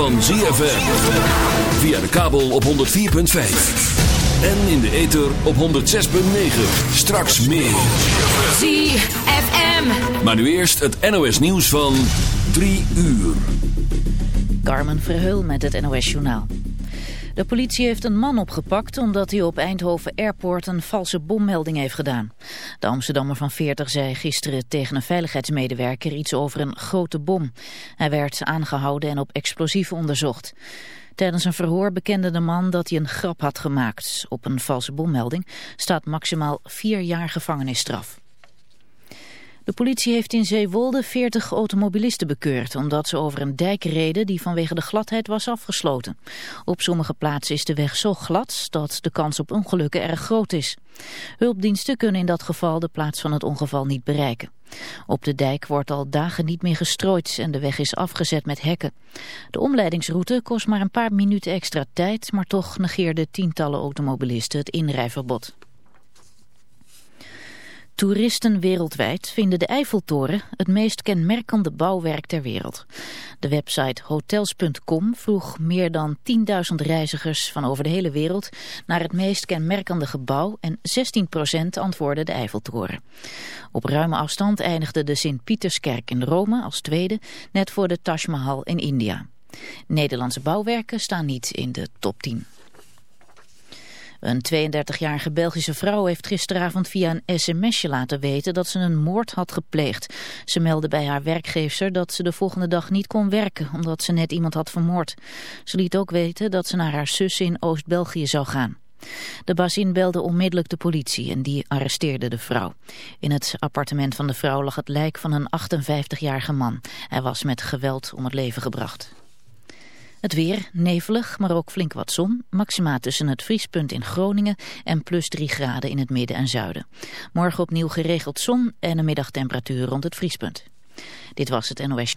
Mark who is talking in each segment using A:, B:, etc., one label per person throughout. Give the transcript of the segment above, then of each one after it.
A: Van ZFM. Via de kabel op 104.5. En in de ether op 106.9. Straks meer.
B: ZFM.
A: Maar nu eerst het NOS nieuws van 3 uur.
C: Carmen Verheul met het NOS Journaal. De politie heeft een man opgepakt omdat hij op Eindhoven Airport een valse bommelding heeft gedaan. De Amsterdammer van 40 zei gisteren tegen een veiligheidsmedewerker iets over een grote bom. Hij werd aangehouden en op explosieven onderzocht. Tijdens een verhoor bekende de man dat hij een grap had gemaakt. Op een valse bommelding staat maximaal vier jaar gevangenisstraf. De politie heeft in Zeewolde 40 automobilisten bekeurd... omdat ze over een dijk reden die vanwege de gladheid was afgesloten. Op sommige plaatsen is de weg zo glad dat de kans op ongelukken erg groot is. Hulpdiensten kunnen in dat geval de plaats van het ongeval niet bereiken. Op de dijk wordt al dagen niet meer gestrooid en de weg is afgezet met hekken. De omleidingsroute kost maar een paar minuten extra tijd... maar toch negeerden tientallen automobilisten het inrijverbod. Toeristen wereldwijd vinden de Eiffeltoren het meest kenmerkende bouwwerk ter wereld. De website hotels.com vroeg meer dan 10.000 reizigers van over de hele wereld naar het meest kenmerkende gebouw en 16% antwoordde de Eiffeltoren. Op ruime afstand eindigde de Sint-Pieterskerk in Rome als tweede, net voor de Taj Mahal in India. Nederlandse bouwwerken staan niet in de top 10. Een 32-jarige Belgische vrouw heeft gisteravond via een sms'je laten weten dat ze een moord had gepleegd. Ze meldde bij haar werkgever dat ze de volgende dag niet kon werken omdat ze net iemand had vermoord. Ze liet ook weten dat ze naar haar zus in Oost-België zou gaan. De bazin belde onmiddellijk de politie en die arresteerde de vrouw. In het appartement van de vrouw lag het lijk van een 58-jarige man. Hij was met geweld om het leven gebracht. Het weer, nevelig, maar ook flink wat zon. Maxima tussen het vriespunt in Groningen en plus 3 graden in het midden en zuiden. Morgen opnieuw geregeld zon en een middagtemperatuur rond het vriespunt. Dit was het NOS.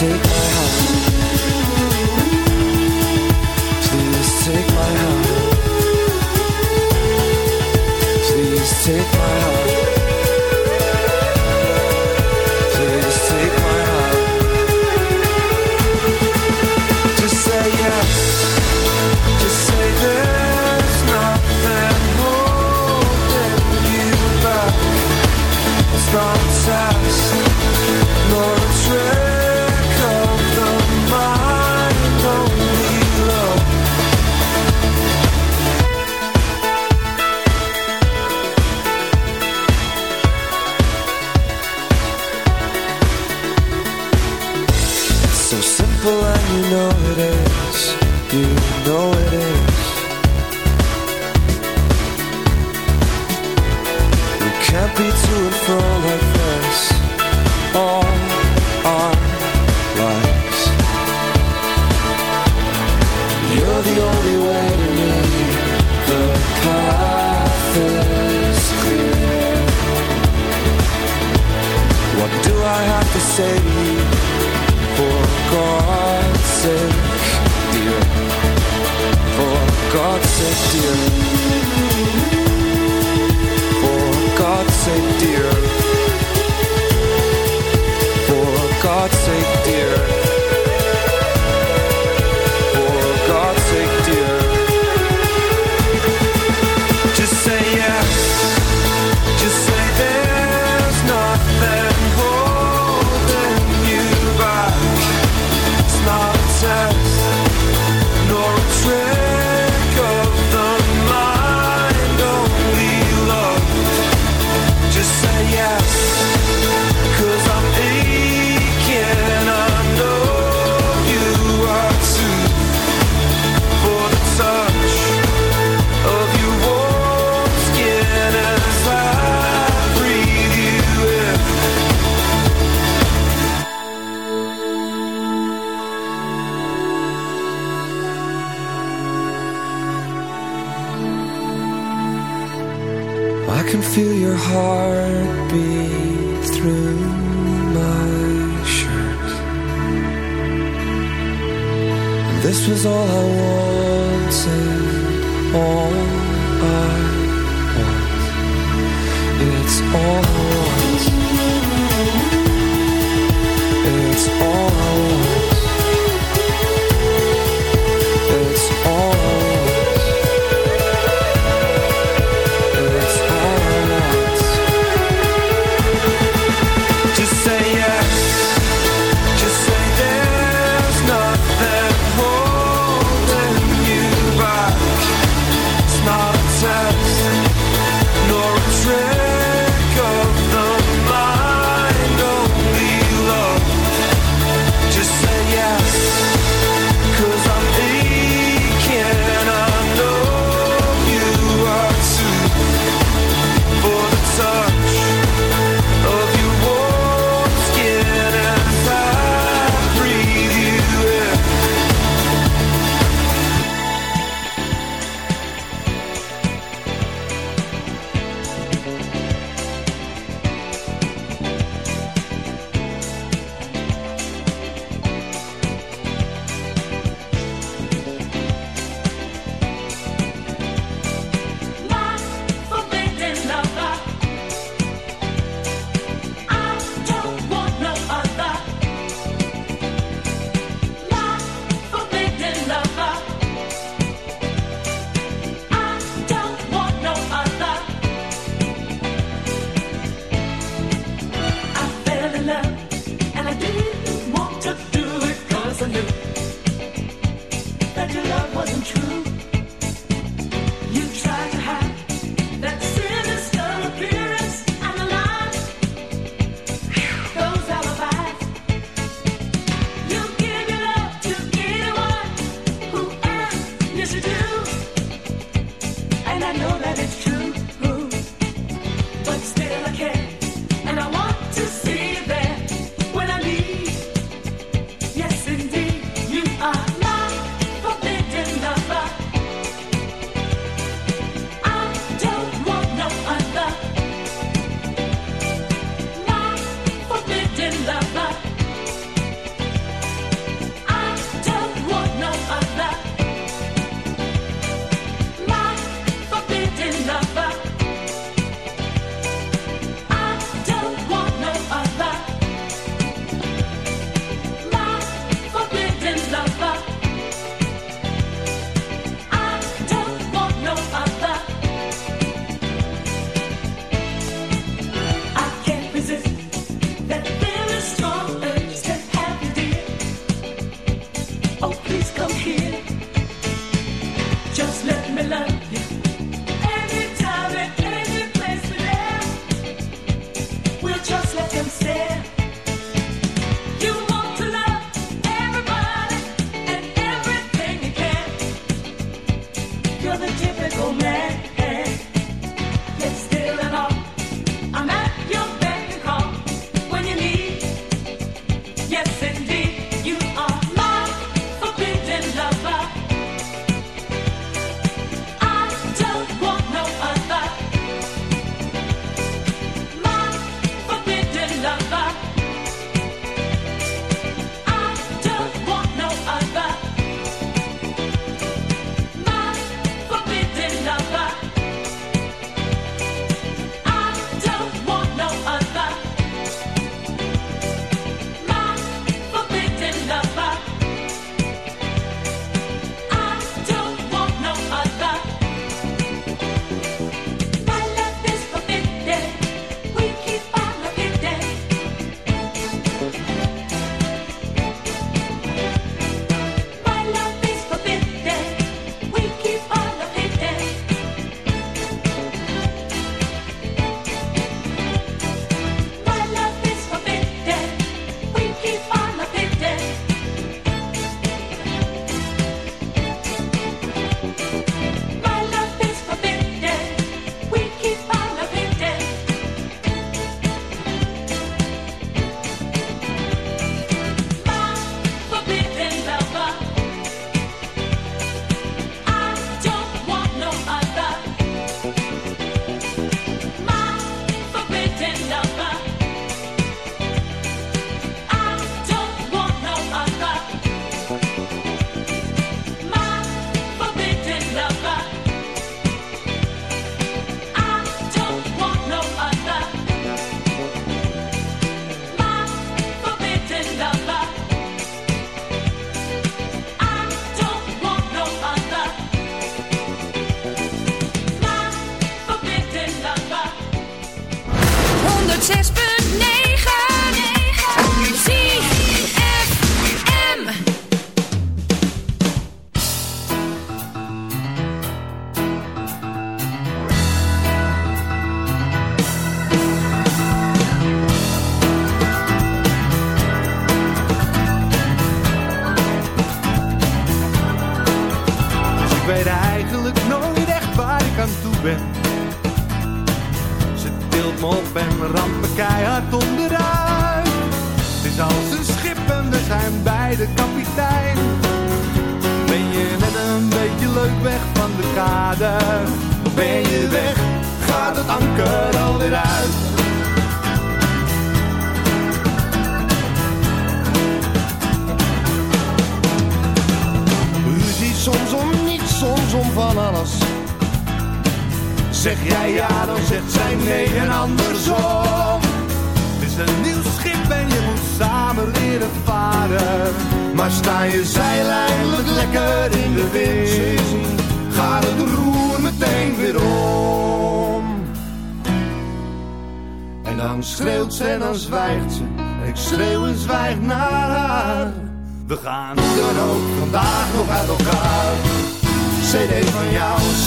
D: take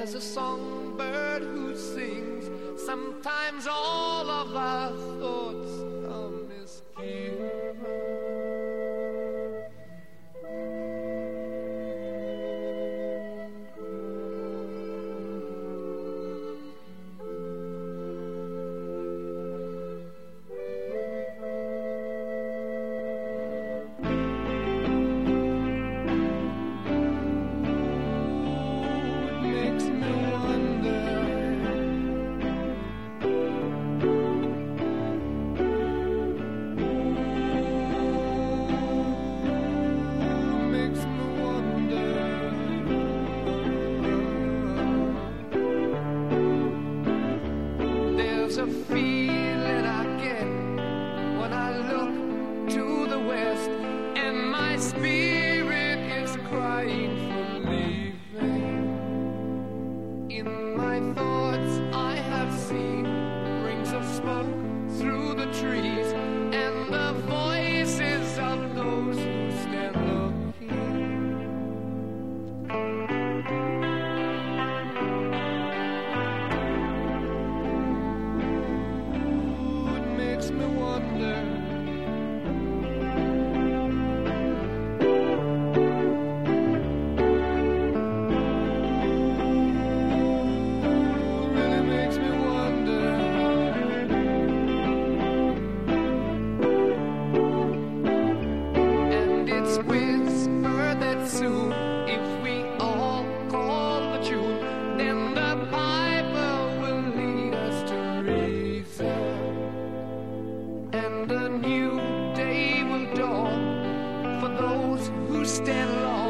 E: there's a songbird who sings. Sometimes all of our thoughts a new day will dawn for those who stand long.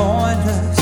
F: Pointless.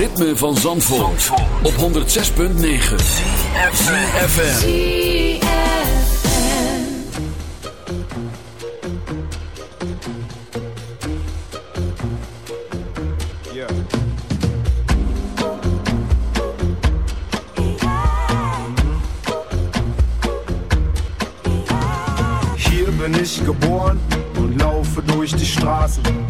A: Ritme van Zandvoort, op 106.9 FM.
G: Hier bin ich geboren und laufe durch die Straßen.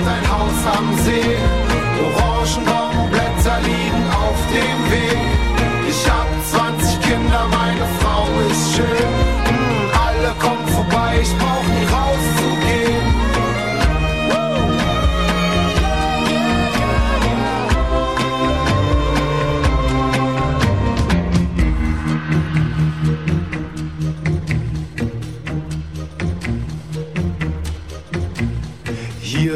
G: steht ein Haus am See. Orangenbaumblätter liegen auf dem Weg.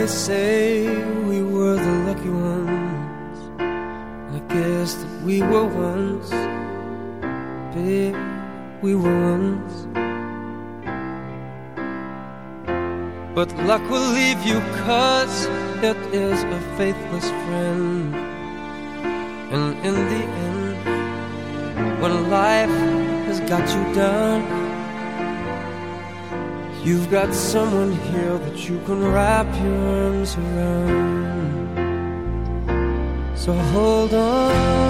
D: Always say got someone here that you can wrap your arms around. So hold on